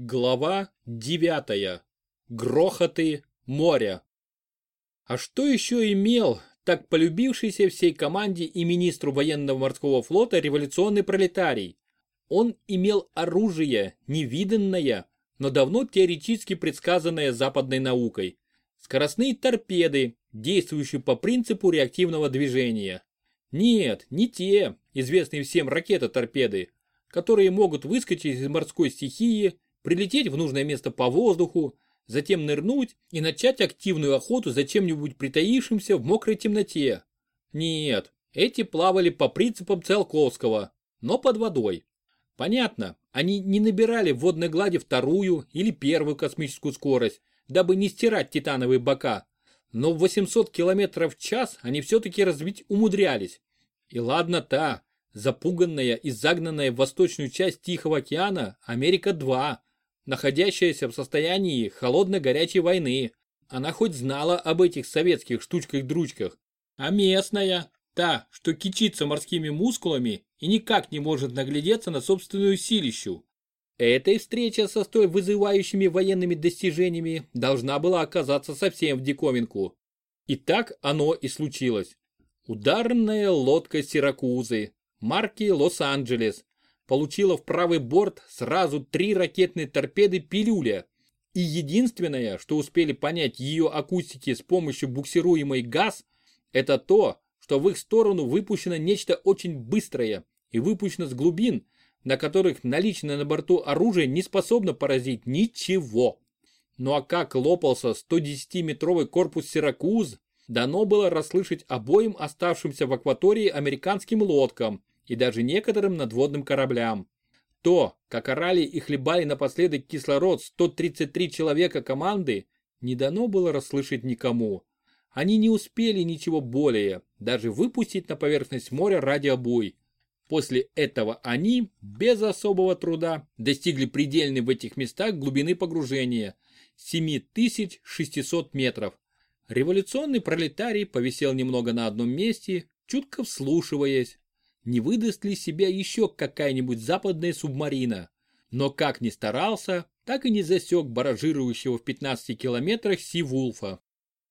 Глава 9. Грохоты моря. А что еще имел так полюбившийся всей команде и министру военного морского флота революционный пролетарий? Он имел оружие, невиданное, но давно теоретически предсказанное западной наукой. Скоростные торпеды, действующие по принципу реактивного движения. Нет, не те, известные всем ракеты-торпеды, которые могут выскочить из морской стихии прилететь в нужное место по воздуху, затем нырнуть и начать активную охоту за чем-нибудь притаившимся в мокрой темноте. Нет, эти плавали по принципам Циолковского, но под водой. Понятно, они не набирали в водной глади вторую или первую космическую скорость, дабы не стирать титановые бока. Но в 800 км в час они все-таки развить умудрялись. И ладно та, запуганная и загнанная в восточную часть Тихого океана Америка-2, находящаяся в состоянии холодно-горячей войны. Она хоть знала об этих советских штучках-дручках. А местная, та, что кичится морскими мускулами и никак не может наглядеться на собственную силищу. Этой встреча со столь вызывающими военными достижениями должна была оказаться совсем в диковинку. И так оно и случилось. Ударная лодка Сиракузы, марки Лос-Анджелес, получила в правый борт сразу три ракетные торпеды «Пилюля». И единственное, что успели понять ее акустики с помощью буксируемой ГАЗ, это то, что в их сторону выпущено нечто очень быстрое и выпущено с глубин, на которых наличное на борту оружие не способно поразить ничего. Ну а как лопался 110-метровый корпус Сиракуз, дано было расслышать обоим оставшимся в акватории американским лодкам, и даже некоторым надводным кораблям. То, как орали и хлебали напоследок кислород 133 человека команды, не дано было расслышать никому. Они не успели ничего более, даже выпустить на поверхность моря радиобой. После этого они, без особого труда, достигли предельной в этих местах глубины погружения – 7600 метров. Революционный пролетарий повисел немного на одном месте, чутко вслушиваясь, не выдаст ли себя еще какая-нибудь западная субмарина. Но как ни старался, так и не засек баражирующего в 15 километрах Си-Вулфа.